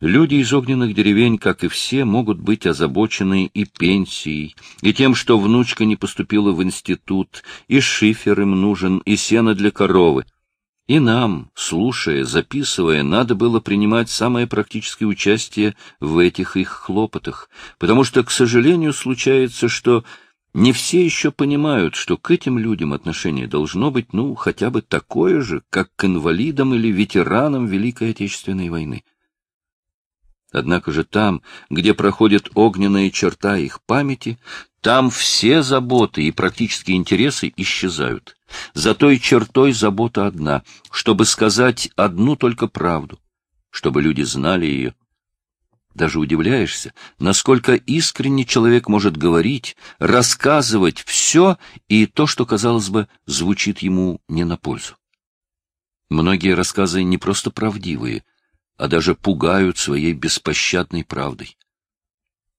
Люди из огненных деревень, как и все, могут быть озабочены и пенсией, и тем, что внучка не поступила в институт, и шифер им нужен, и сено для коровы. И нам, слушая, записывая, надо было принимать самое практическое участие в этих их хлопотах, потому что, к сожалению, случается, что не все еще понимают, что к этим людям отношение должно быть, ну, хотя бы такое же, как к инвалидам или ветеранам Великой Отечественной войны. Однако же там, где проходит огненная черта их памяти, там все заботы и практические интересы исчезают. За той чертой забота одна, чтобы сказать одну только правду, чтобы люди знали ее. Даже удивляешься, насколько искренне человек может говорить, рассказывать все и то, что, казалось бы, звучит ему не на пользу. Многие рассказы не просто правдивые, а даже пугают своей беспощадной правдой.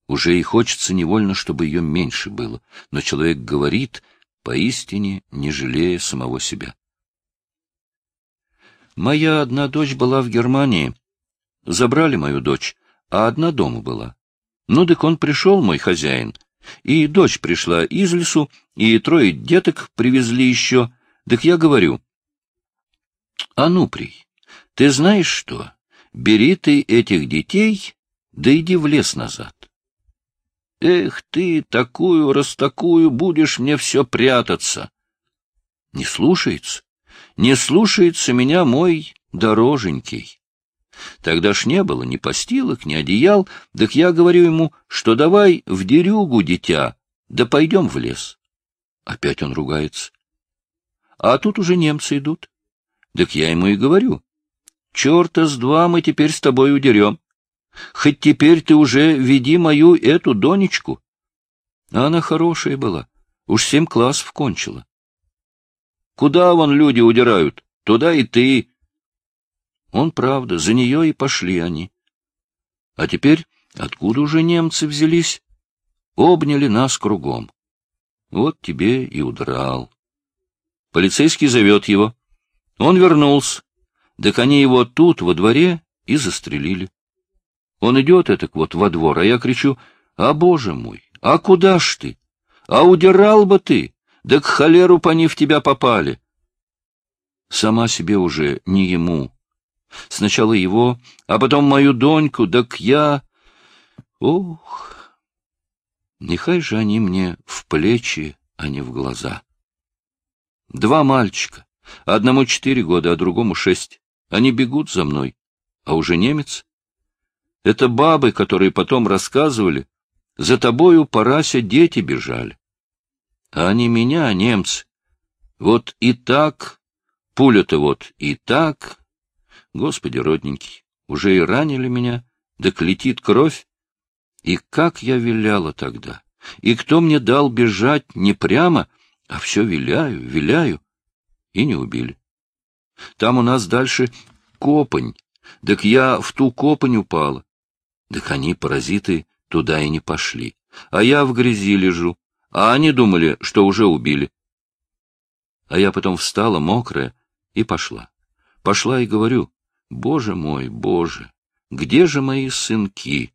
Уже и хочется невольно, чтобы ее меньше было, но человек говорит, поистине не жалея самого себя. Моя одна дочь была в Германии. Забрали мою дочь, а одна дома была. Ну, так он пришел, мой хозяин, и дочь пришла из лесу, и трое деток привезли еще. Так я говорю, а ну, при, ты знаешь что? Бери ты этих детей, да иди в лес назад. Эх ты, такую раз такую будешь мне все прятаться. Не слушается, не слушается меня мой дороженький. Тогда ж не было ни постилок, ни одеял, так я говорю ему, что давай в дерюгу, дитя, да пойдем в лес. Опять он ругается. А тут уже немцы идут. Так я ему и говорю, Черта с два мы теперь с тобой удерем. Хоть теперь ты уже веди мою эту Донечку. Она хорошая была, уж семь классов кончила. Куда вон люди удирают, туда и ты. Он, правда, за нее и пошли они. А теперь откуда уже немцы взялись? Обняли нас кругом. Вот тебе и удрал. Полицейский зовет его. Он вернулся. Так они его тут, во дворе, и застрелили. Он идет этак вот во двор, а я кричу, «А, боже мой, а куда ж ты? А удирал бы ты, да к холеру по они в тебя попали!» Сама себе уже не ему. Сначала его, а потом мою доньку, так я... Ох! Нехай же они мне в плечи, а не в глаза. Два мальчика, одному четыре года, а другому шесть. Они бегут за мной. А уже немец? Это бабы, которые потом рассказывали. За тобою, Парася, дети бежали. А они меня, немцы. Вот и так, пуля-то вот и так. Господи, родненький, уже и ранили меня, да летит кровь. И как я виляла тогда! И кто мне дал бежать не прямо, а все виляю, виляю, и не убили. Там у нас дальше копань. Так я в ту копань упала. Так они, паразиты, туда и не пошли. А я в грязи лежу. А они думали, что уже убили. А я потом встала, мокрая, и пошла. Пошла и говорю, Боже мой, Боже, где же мои сынки?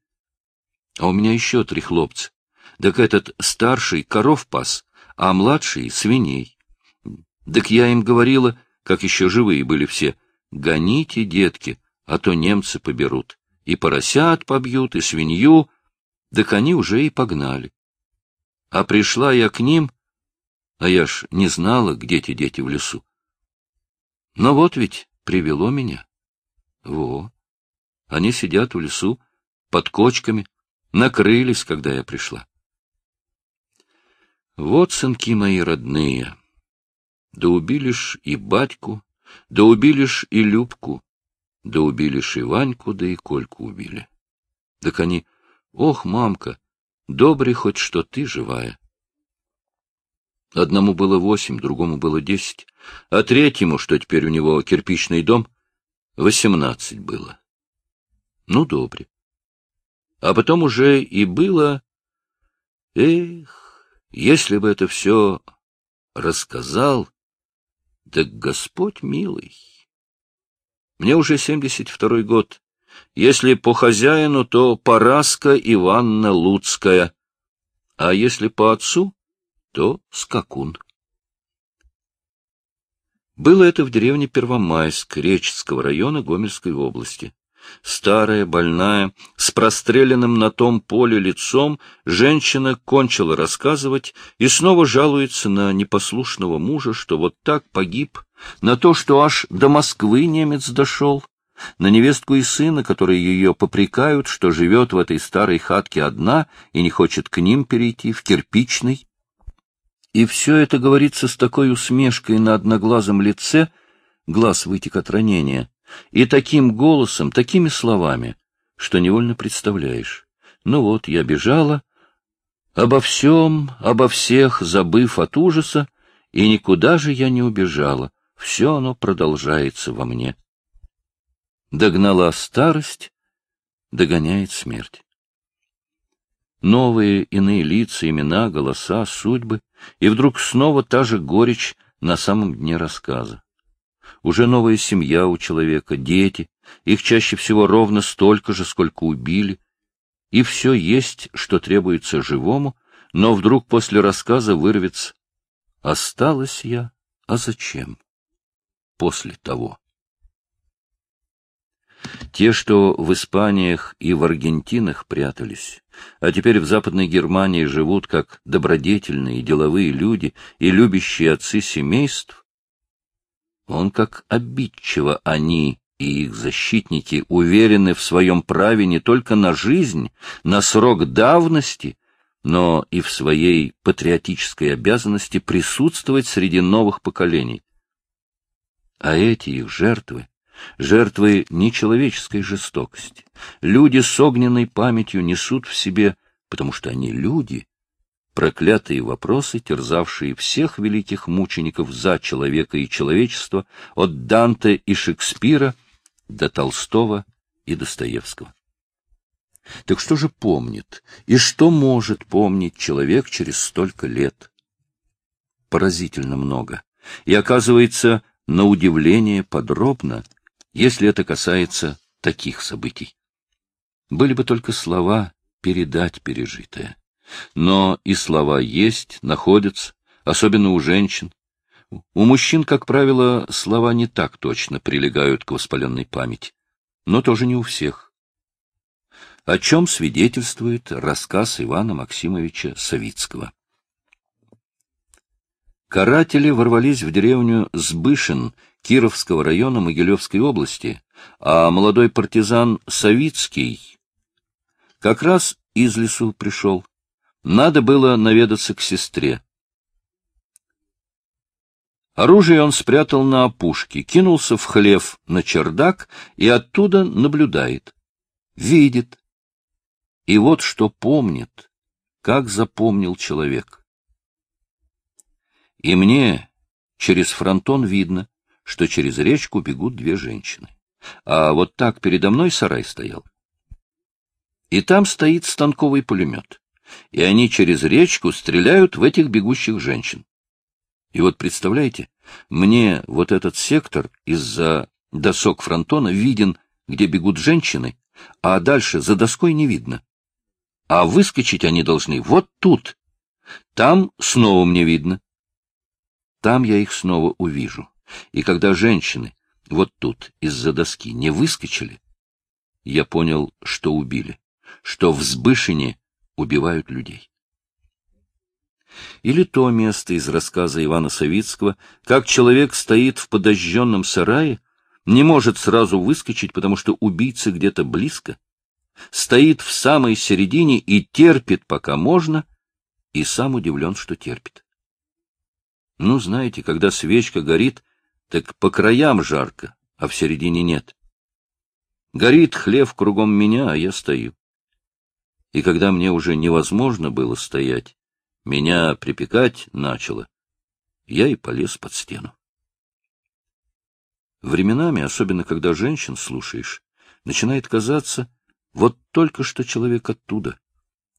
А у меня еще три хлопца. Так этот старший коров пас, а младший — свиней. Так я им говорила, как еще живые были все, гоните, детки, а то немцы поберут. И поросят побьют, и свинью, так они уже и погнали. А пришла я к ним, а я ж не знала, где те дети в лесу. Но вот ведь привело меня. Во. Они сидят в лесу, под кочками, накрылись, когда я пришла. Вот, сынки мои родные, да убили ж и батьку, да убили ж и Любку, да убили ж и Ваньку, да и Кольку убили. Так они, ох, мамка, добрый хоть что ты живая. Одному было восемь, другому было десять, а третьему, что теперь у него кирпичный дом, восемнадцать было. Ну, добре. А потом уже и было... Эх, если бы это все рассказал, да Господь милый! Мне уже семьдесят второй год. Если по хозяину, то Параска Иванна Луцкая, а если по отцу, то Скакун. Было это в деревне Первомайск Реческого района Гомельской области. Старая, больная, с простреленным на том поле лицом, женщина кончила рассказывать и снова жалуется на непослушного мужа, что вот так погиб, на то, что аж до Москвы немец дошел, на невестку и сына, которые ее попрекают, что живет в этой старой хатке одна и не хочет к ним перейти, в кирпичной. И все это говорится с такой усмешкой на одноглазом лице, глаз вытек от ранения, и таким голосом, такими словами, что невольно представляешь. Ну вот, я бежала, обо всем, обо всех, забыв от ужаса, и никуда же я не убежала, все оно продолжается во мне. Догнала старость, догоняет смерть. Новые иные лица, имена, голоса, судьбы, и вдруг снова та же горечь на самом дне рассказа. Уже новая семья у человека, дети, их чаще всего ровно столько же, сколько убили, и все есть, что требуется живому, но вдруг после рассказа вырвется «Осталась я, а зачем?» после того. Те, что в Испаниях и в Аргентинах прятались, а теперь в Западной Германии живут как добродетельные деловые люди и любящие отцы семейств, он как обидчиво они и их защитники уверены в своем праве не только на жизнь, на срок давности, но и в своей патриотической обязанности присутствовать среди новых поколений. А эти их жертвы жертвы нечеловеческой жестокости. Люди с огненной памятью несут в себе, потому что они люди, проклятые вопросы, терзавшие всех великих мучеников за человека и человечество, от Данте и Шекспира до Толстого и Достоевского. Так что же помнит, и что может помнить человек через столько лет? Поразительно много. И оказывается, на удивление подробно — если это касается таких событий. Были бы только слова передать пережитое. Но и слова есть, находятся, особенно у женщин. У мужчин, как правило, слова не так точно прилегают к воспаленной памяти, но тоже не у всех. О чем свидетельствует рассказ Ивана Максимовича Савицкого. Каратели ворвались в деревню Сбышин Кировского района Могилевской области, а молодой партизан Савицкий как раз из лесу пришел. Надо было наведаться к сестре. Оружие он спрятал на опушке, кинулся в хлев на чердак и оттуда наблюдает. Видит. И вот что помнит, как запомнил человек. И мне через фронтон видно, что через речку бегут две женщины. А вот так передо мной сарай стоял. И там стоит станковый пулемет. И они через речку стреляют в этих бегущих женщин. И вот представляете, мне вот этот сектор из-за досок фронтона виден, где бегут женщины, а дальше за доской не видно. А выскочить они должны вот тут. Там снова мне видно. Там я их снова увижу. И когда женщины вот тут из-за доски не выскочили, я понял, что убили, что в Сбышине убивают людей. Или то место из рассказа Ивана Савицкого, как человек стоит в подожженном сарае, не может сразу выскочить, потому что убийца где-то близко, стоит в самой середине и терпит, пока можно, и сам удивлен, что терпит. Ну, знаете, когда свечка горит, так по краям жарко, а в середине нет. Горит хлев кругом меня, а я стою. И когда мне уже невозможно было стоять, меня припекать начало, я и полез под стену. Временами, особенно когда женщин слушаешь, начинает казаться, вот только что человек оттуда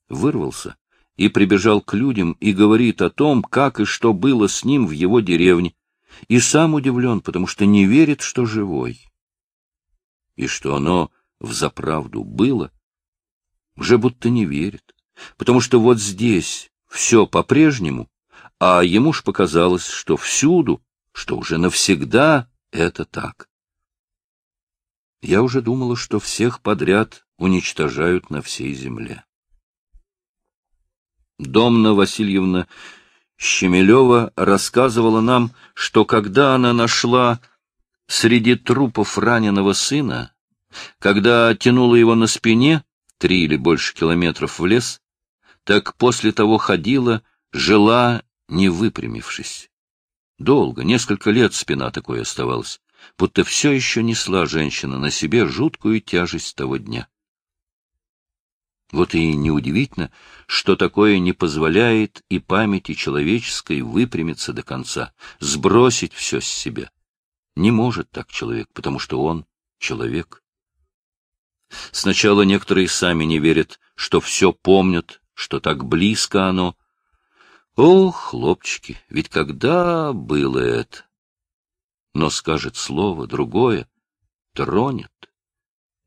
вырвался, и прибежал к людям и говорит о том, как и что было с ним в его деревне, и сам удивлен, потому что не верит, что живой. И что оно в заправду было, уже будто не верит, потому что вот здесь все по-прежнему, а ему ж показалось, что всюду, что уже навсегда это так. Я уже думала, что всех подряд уничтожают на всей земле. Домна Васильевна Щемелева рассказывала нам, что когда она нашла среди трупов раненого сына, когда тянула его на спине три или больше километров в лес, так после того ходила, жила, не выпрямившись. Долго, несколько лет спина такой оставалась, будто все еще несла женщина на себе жуткую тяжесть того дня. Вот и неудивительно, что такое не позволяет и памяти человеческой выпрямиться до конца, сбросить все с себя. Не может так человек, потому что он человек. Сначала некоторые сами не верят, что все помнят, что так близко оно. О, хлопчики, ведь когда было это? Но скажет слово другое, тронет,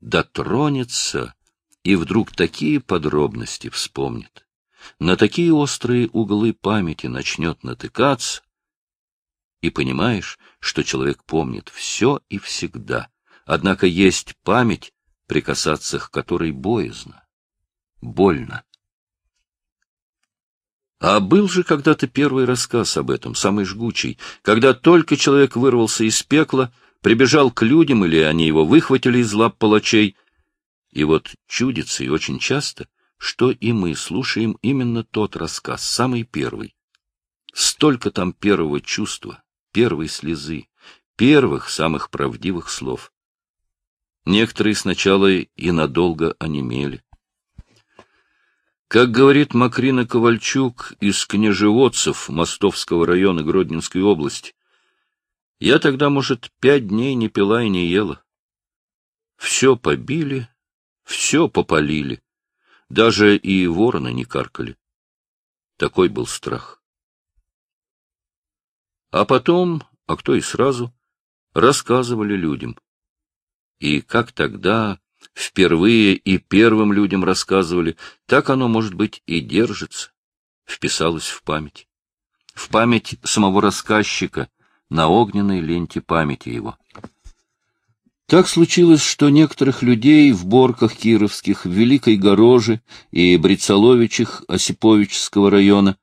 дотронется и вдруг такие подробности вспомнит, на такие острые углы памяти начнет натыкаться, и понимаешь, что человек помнит все и всегда, однако есть память, прикасаться к которой боязно, больно. А был же когда-то первый рассказ об этом, самый жгучий, когда только человек вырвался из пекла, прибежал к людям, или они его выхватили из лап палачей, и вот чудится и очень часто, что и мы слушаем именно тот рассказ, самый первый. Столько там первого чувства, первой слезы, первых самых правдивых слов. Некоторые сначала и надолго онемели. Как говорит Макрина Ковальчук из княжеводцев Мостовского района Гродненской области, я тогда, может, пять дней не пила и не ела. Все побили, все попалили. Даже и вороны не каркали. Такой был страх. А потом, а кто и сразу, рассказывали людям. И как тогда впервые и первым людям рассказывали, так оно, может быть, и держится, вписалось в память. В память самого рассказчика, на огненной ленте памяти его. Так случилось, что некоторых людей в Борках Кировских, в Великой Гороже и Брицаловичах Осиповичского района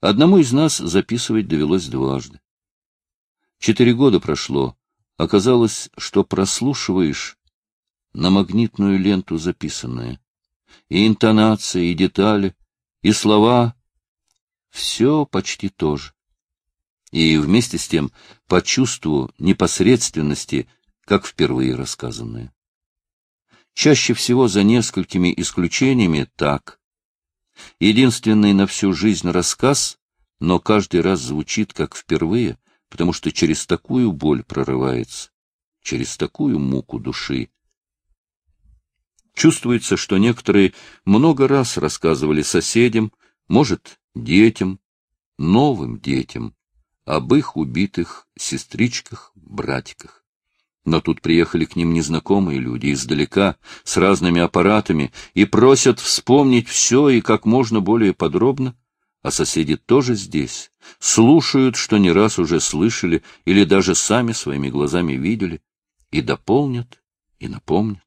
одному из нас записывать довелось дважды. Четыре года прошло. Оказалось, что прослушиваешь на магнитную ленту записанное. И интонация, и детали, и слова — все почти то же. И вместе с тем, по чувству непосредственности — как впервые рассказанное. Чаще всего за несколькими исключениями так. Единственный на всю жизнь рассказ, но каждый раз звучит как впервые, потому что через такую боль прорывается, через такую муку души. Чувствуется, что некоторые много раз рассказывали соседям, может, детям, новым детям, об их убитых сестричках, братиках. Но тут приехали к ним незнакомые люди издалека, с разными аппаратами, и просят вспомнить все и как можно более подробно. А соседи тоже здесь, слушают, что не раз уже слышали или даже сами своими глазами видели, и дополнят, и напомнят.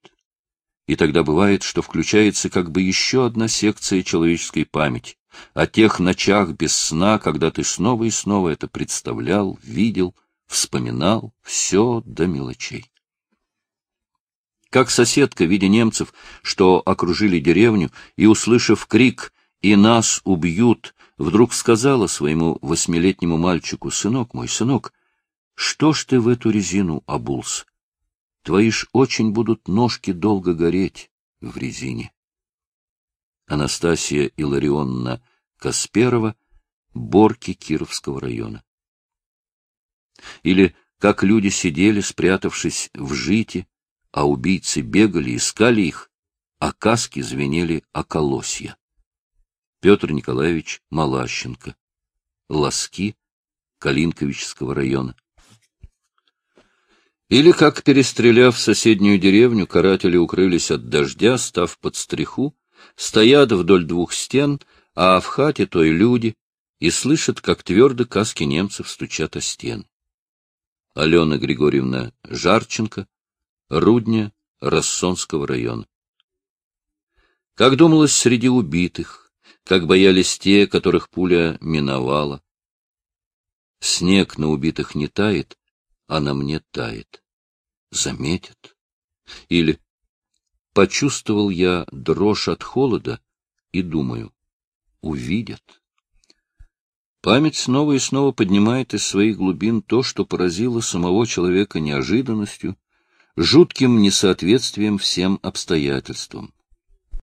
И тогда бывает, что включается как бы еще одна секция человеческой памяти, о тех ночах без сна, когда ты снова и снова это представлял, видел — вспоминал все до мелочей. Как соседка, видя немцев, что окружили деревню, и, услышав крик «И нас убьют!», вдруг сказала своему восьмилетнему мальчику «Сынок мой, сынок, что ж ты в эту резину обулся? Твои ж очень будут ножки долго гореть в резине». Анастасия Иларионовна Касперова, Борки Кировского района. Или как люди сидели, спрятавшись в жите, а убийцы бегали, искали их, а каски звенели о колосья. Петр Николаевич Малащенко. Лоски Калинковичского района. Или как, перестреляв соседнюю деревню, каратели укрылись от дождя, став под стриху, стоят вдоль двух стен, а в хате той люди, и слышат, как твердо каски немцев стучат о стен. Алена Григорьевна Жарченко, Рудня, Рассонского района. Как думалось среди убитых, как боялись те, которых пуля миновала. Снег на убитых не тает, а на мне тает. Заметят. Или почувствовал я дрожь от холода и думаю, увидят. Память снова и снова поднимает из своих глубин то, что поразило самого человека неожиданностью, жутким несоответствием всем обстоятельствам.